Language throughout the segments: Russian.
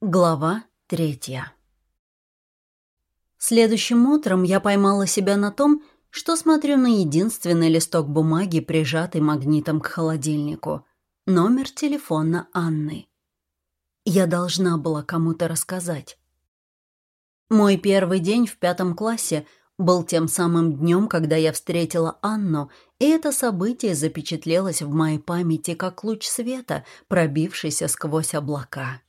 Глава третья Следующим утром я поймала себя на том, что смотрю на единственный листок бумаги, прижатый магнитом к холодильнику. Номер телефона Анны. Я должна была кому-то рассказать. Мой первый день в пятом классе был тем самым днем, когда я встретила Анну, и это событие запечатлелось в моей памяти как луч света, пробившийся сквозь облака.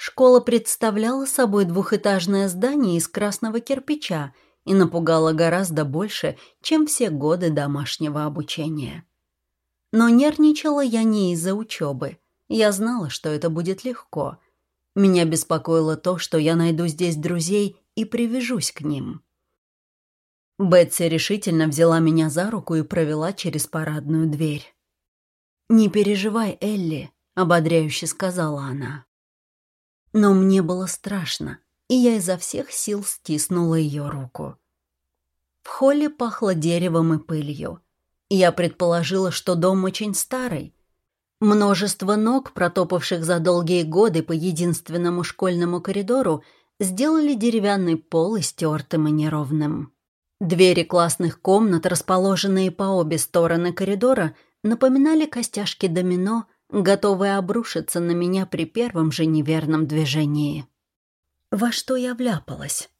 Школа представляла собой двухэтажное здание из красного кирпича и напугала гораздо больше, чем все годы домашнего обучения. Но нервничала я не из-за учебы. Я знала, что это будет легко. Меня беспокоило то, что я найду здесь друзей и привяжусь к ним. Бетси решительно взяла меня за руку и провела через парадную дверь. «Не переживай, Элли», — ободряюще сказала она. Но мне было страшно, и я изо всех сил стиснула ее руку. В холле пахло деревом и пылью. Я предположила, что дом очень старый. Множество ног, протопавших за долгие годы по единственному школьному коридору, сделали деревянный пол истертым и неровным. Двери классных комнат, расположенные по обе стороны коридора, напоминали костяшки домино — готовая обрушиться на меня при первом же неверном движении. Во что я вляпалась?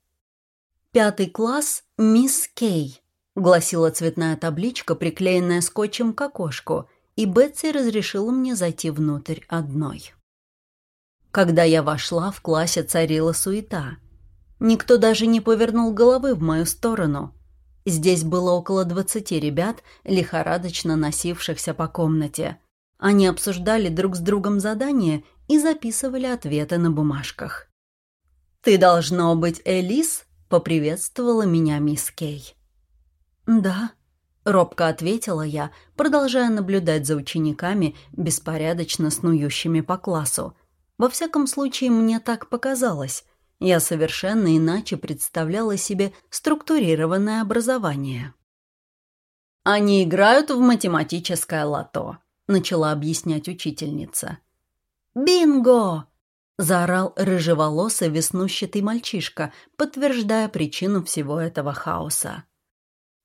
«Пятый класс, мисс Кей», — гласила цветная табличка, приклеенная скотчем к окошку, и Бетси разрешила мне зайти внутрь одной. Когда я вошла, в классе царила суета. Никто даже не повернул головы в мою сторону. Здесь было около двадцати ребят, лихорадочно носившихся по комнате — они обсуждали друг с другом задания и записывали ответы на бумажках. «Ты должно быть Элис?» — поприветствовала меня мисс Кей. «Да», — робко ответила я, продолжая наблюдать за учениками, беспорядочно снующими по классу. Во всяком случае, мне так показалось. Я совершенно иначе представляла себе структурированное образование. «Они играют в математическое лото», начала объяснять учительница. «Бинго!» — заорал рыжеволосый веснущатый мальчишка, подтверждая причину всего этого хаоса.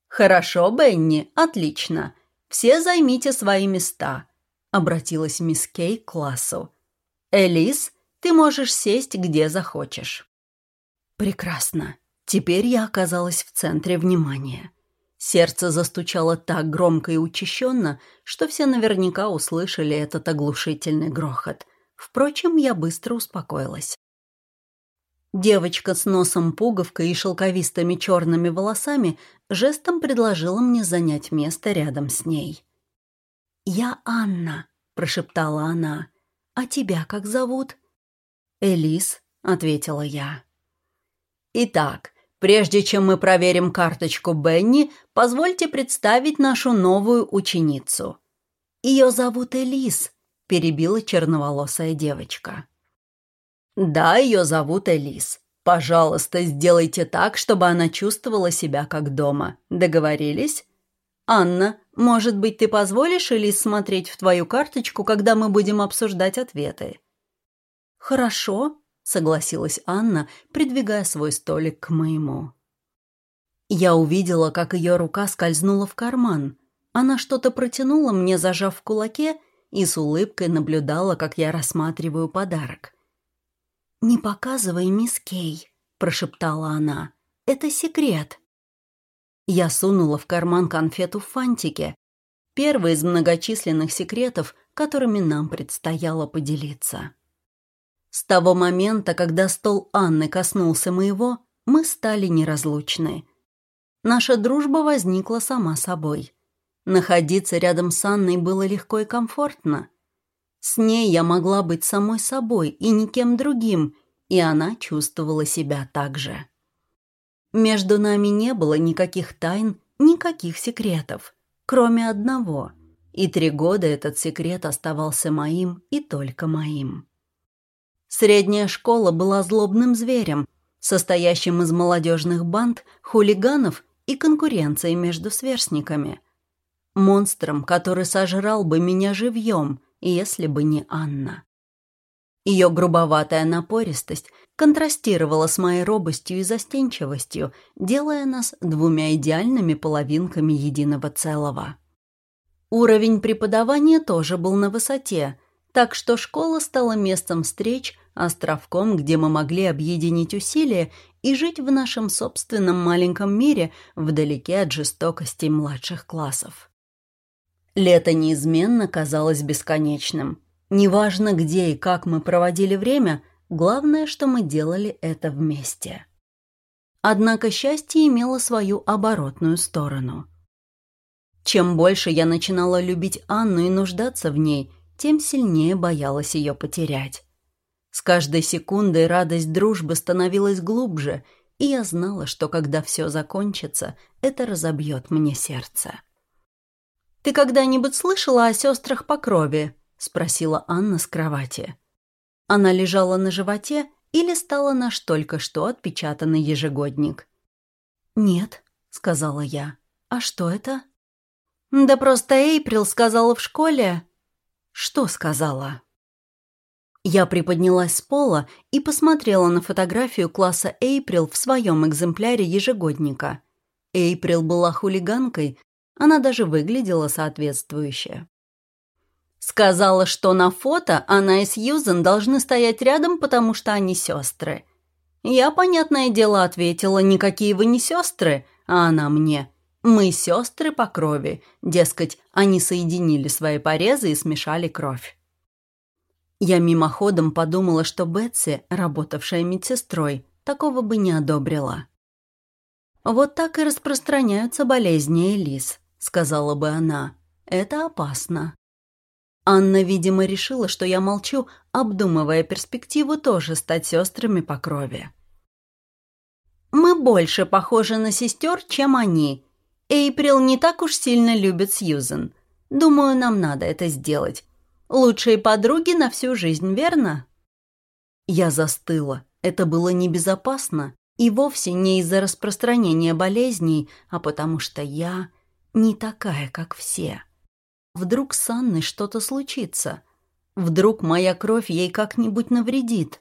«Хорошо, Бенни, отлично. Все займите свои места», — обратилась мисс Кей к классу. «Элис, ты можешь сесть где захочешь». «Прекрасно. Теперь я оказалась в центре внимания». Сердце застучало так громко и учащенно, что все наверняка услышали этот оглушительный грохот. Впрочем, я быстро успокоилась. Девочка с носом пуговкой и шелковистыми черными волосами жестом предложила мне занять место рядом с ней. «Я Анна», — прошептала она. «А тебя как зовут?» «Элис», — ответила я. «Итак, Прежде чем мы проверим карточку Бенни, позвольте представить нашу новую ученицу. Ее зовут Элис, перебила черноволосая девочка. Да, ее зовут Элис. Пожалуйста, сделайте так, чтобы она чувствовала себя как дома. Договорились? Анна, может быть, ты позволишь Элис смотреть в твою карточку, когда мы будем обсуждать ответы? Хорошо, — согласилась Анна, придвигая свой столик к моему. Я увидела, как ее рука скользнула в карман. Она что-то протянула мне, зажав в кулаке, и с улыбкой наблюдала, как я рассматриваю подарок. «Не показывай, мисс Кей», — прошептала она. «Это секрет». Я сунула в карман конфету в фантике. Первый из многочисленных секретов, которыми нам предстояло поделиться. С того момента, когда стол Анны коснулся моего, мы стали неразлучны. Наша дружба возникла сама собой. Находиться рядом с Анной было легко и комфортно. С ней я могла быть самой собой и никем другим, и она чувствовала себя так же. Между нами не было никаких тайн, никаких секретов, кроме одного. И три года этот секрет оставался моим и только моим. Средняя школа была злобным зверем, состоящим из молодежных банд, хулиганов и конкуренции между сверстниками. Монстром, который сожрал бы меня живьем, если бы не Анна. Ее грубоватая напористость контрастировала с моей робостью и застенчивостью, делая нас двумя идеальными половинками единого целого. Уровень преподавания тоже был на высоте, так что школа стала местом встреч, островком, где мы могли объединить усилия и жить в нашем собственном маленьком мире вдалеке от жестокости младших классов. Лето неизменно казалось бесконечным. Неважно, где и как мы проводили время, главное, что мы делали это вместе. Однако счастье имело свою оборотную сторону. Чем больше я начинала любить Анну и нуждаться в ней, тем сильнее боялась ее потерять. С каждой секундой радость дружбы становилась глубже, и я знала, что когда все закончится, это разобьет мне сердце. «Ты когда-нибудь слышала о сестрах по крови?» спросила Анна с кровати. Она лежала на животе и листала наш только что отпечатанный ежегодник. «Нет», — сказала я. «А что это?» «Да просто Эйприл сказала в школе». «Что сказала?» Я приподнялась с пола и посмотрела на фотографию класса Эйприл в своем экземпляре ежегодника. Эйприл была хулиганкой, она даже выглядела соответствующе. Сказала, что на фото она и Сьюзен должны стоять рядом, потому что они сестры. Я, понятное дело, ответила, никакие вы не сестры, а она мне. Мы сестры по крови, дескать, они соединили свои порезы и смешали кровь. Я мимоходом подумала, что Бетси, работавшая медсестрой, такого бы не одобрила. «Вот так и распространяются болезни Элис», — сказала бы она. «Это опасно». Анна, видимо, решила, что я молчу, обдумывая перспективу тоже стать сестрами по крови. «Мы больше похожи на сестер, чем они. Эйприл не так уж сильно любит Сьюзен. Думаю, нам надо это сделать. Лучшие подруги на всю жизнь, верно?» Я застыла. Это было небезопасно. И вовсе не из-за распространения болезней, а потому что я не такая, как все. Вдруг с Анной что-то случится? Вдруг моя кровь ей как-нибудь навредит?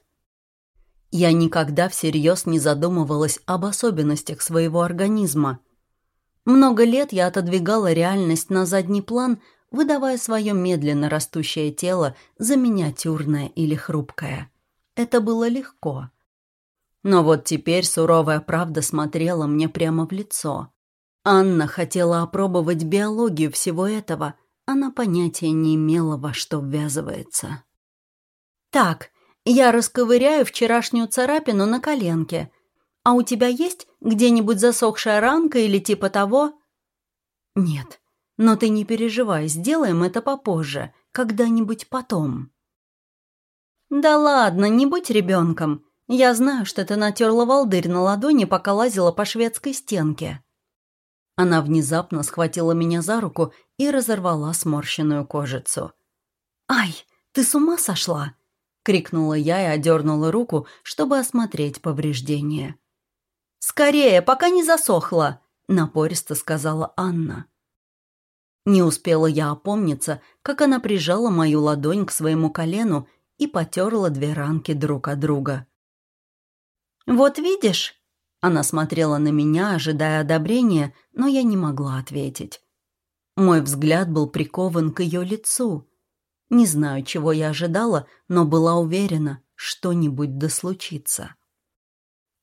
Я никогда всерьез не задумывалась об особенностях своего организма. Много лет я отодвигала реальность на задний план, выдавая свое медленно растущее тело за миниатюрное или хрупкое. Это было легко. Но вот теперь суровая правда смотрела мне прямо в лицо. Анна хотела опробовать биологию всего этого, она понятия не имела, во что ввязывается. «Так, я расковыряю вчерашнюю царапину на коленке. А у тебя есть где-нибудь засохшая ранка или типа того?» «Нет, но ты не переживай, сделаем это попозже, когда-нибудь потом». «Да ладно, не будь ребенком. Я знаю, что ты натерла волдырь на ладони, пока лазила по шведской стенке». Она внезапно схватила меня за руку и разорвала сморщенную кожицу. «Ай, ты с ума сошла?» — крикнула я и одернула руку, чтобы осмотреть повреждения. «Скорее, пока не засохла!» — напористо сказала Анна. Не успела я опомниться, как она прижала мою ладонь к своему колену и потерла две ранки друг от друга. «Вот видишь?» Она смотрела на меня, ожидая одобрения, но я не могла ответить. Мой взгляд был прикован к ее лицу. Не знаю, чего я ожидала, но была уверена, что-нибудь да случится.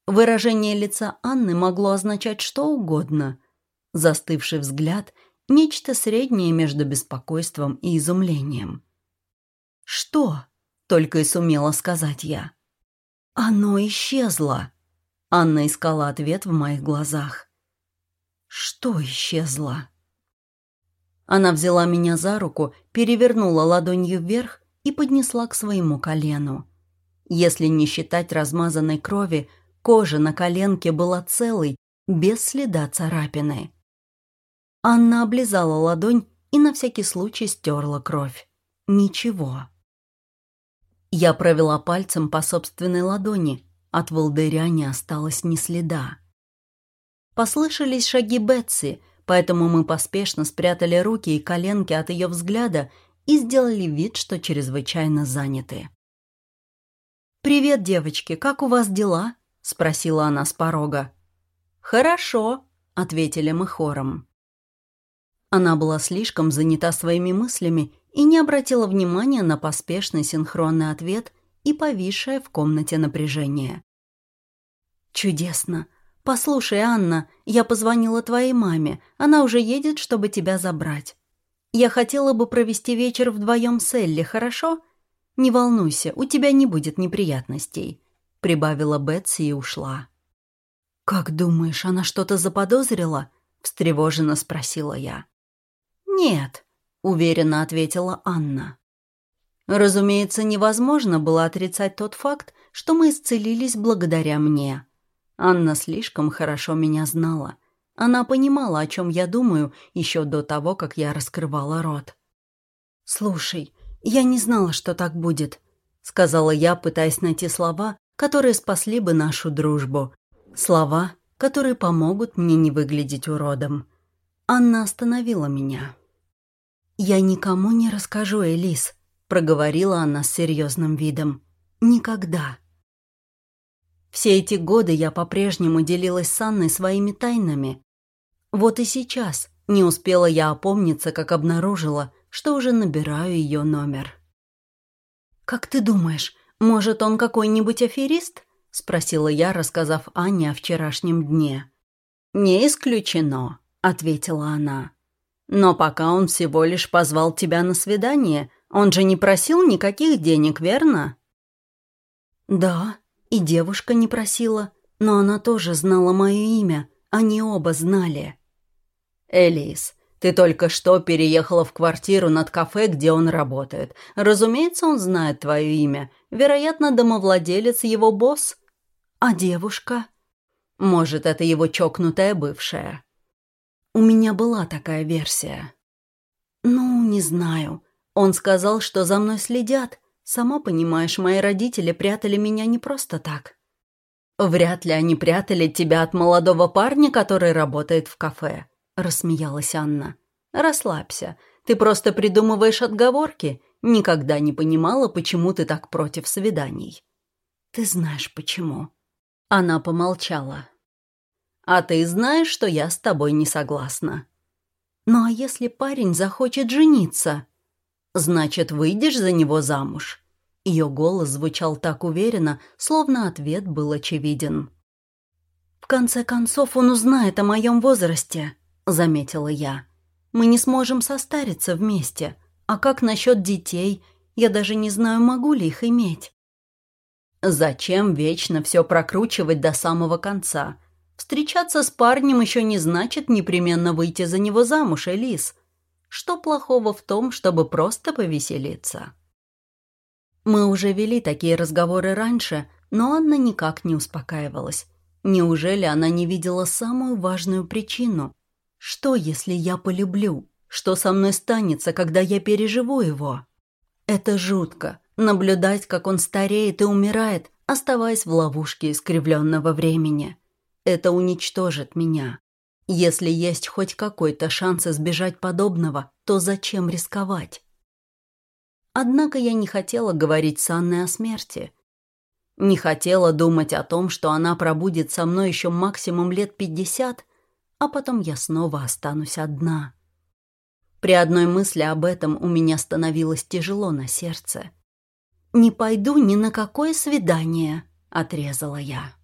Выражение лица Анны могло означать что угодно. Застывший взгляд — нечто среднее между беспокойством и изумлением. «Что?» — только и сумела сказать я. «Оно исчезло!» Анна искала ответ в моих глазах. «Что исчезло?» Она взяла меня за руку, перевернула ладонью вверх и поднесла к своему колену. Если не считать размазанной крови, кожа на коленке была целой, без следа царапины. Анна облизала ладонь и на всякий случай стерла кровь. Ничего. Я провела пальцем по собственной ладони. От волдыря не осталось ни следа. Послышались шаги Бетси, поэтому мы поспешно спрятали руки и коленки от ее взгляда и сделали вид, что чрезвычайно заняты. «Привет, девочки, как у вас дела?» — спросила она с порога. «Хорошо», — ответили мы хором. Она была слишком занята своими мыслями и не обратила внимания на поспешный синхронный ответ и повисшее в комнате напряжение. «Чудесно. Послушай, Анна, я позвонила твоей маме. Она уже едет, чтобы тебя забрать. Я хотела бы провести вечер вдвоем с Элли, хорошо? Не волнуйся, у тебя не будет неприятностей», — прибавила Бетси и ушла. «Как думаешь, она что-то заподозрила?» — встревоженно спросила я. «Нет», — уверенно ответила Анна. Разумеется, невозможно было отрицать тот факт, что мы исцелились благодаря мне. Анна слишком хорошо меня знала. Она понимала, о чем я думаю, еще до того, как я раскрывала рот. «Слушай, я не знала, что так будет», — сказала я, пытаясь найти слова, которые спасли бы нашу дружбу. Слова, которые помогут мне не выглядеть уродом. Анна остановила меня. «Я никому не расскажу, Элис», — проговорила она с серьезным видом. «Никогда». Все эти годы я по-прежнему делилась с Анной своими тайнами. Вот и сейчас не успела я опомниться, как обнаружила, что уже набираю ее номер. «Как ты думаешь, может, он какой-нибудь аферист?» — спросила я, рассказав Анне о вчерашнем дне. «Не исключено», — ответила она. Но пока он всего лишь позвал тебя на свидание, он же не просил никаких денег, верно? Да, и девушка не просила, но она тоже знала мое имя, они оба знали. Элис, ты только что переехала в квартиру над кафе, где он работает. Разумеется, он знает твое имя. Вероятно, домовладелец его босс. А девушка? Может, это его чокнутая бывшая. У меня была такая версия. Ну, не знаю. Он сказал, что за мной следят. Сама понимаешь, мои родители прятали меня не просто так. Вряд ли они прятали тебя от молодого парня, который работает в кафе, рассмеялась Анна. Расслабься. Ты просто придумываешь отговорки. Никогда не понимала, почему ты так против свиданий. Ты знаешь почему. Она помолчала. А ты знаешь, что я с тобой не согласна. Ну а если парень захочет жениться? Значит, выйдешь за него замуж. Ее голос звучал так уверенно, словно ответ был очевиден. «В конце концов, он узнает о моем возрасте», — заметила я. «Мы не сможем состариться вместе. А как насчет детей? Я даже не знаю, могу ли их иметь». «Зачем вечно все прокручивать до самого конца? Встречаться с парнем еще не значит непременно выйти за него замуж, Элис. Что плохого в том, чтобы просто повеселиться? Мы уже вели такие разговоры раньше, но Анна никак не успокаивалась. Неужели она не видела самую важную причину? Что, если я полюблю? Что со мной станется, когда я переживу его? Это жутко. Наблюдать, как он стареет и умирает, оставаясь в ловушке искривленного времени. Это уничтожит меня. Если есть хоть какой-то шанс избежать подобного, то зачем рисковать? Однако я не хотела говорить с Анной о смерти. Не хотела думать о том, что она пробудет со мной еще максимум лет пятьдесят, а потом я снова останусь одна. При одной мысли об этом у меня становилось тяжело на сердце. «Не пойду ни на какое свидание», — отрезала я.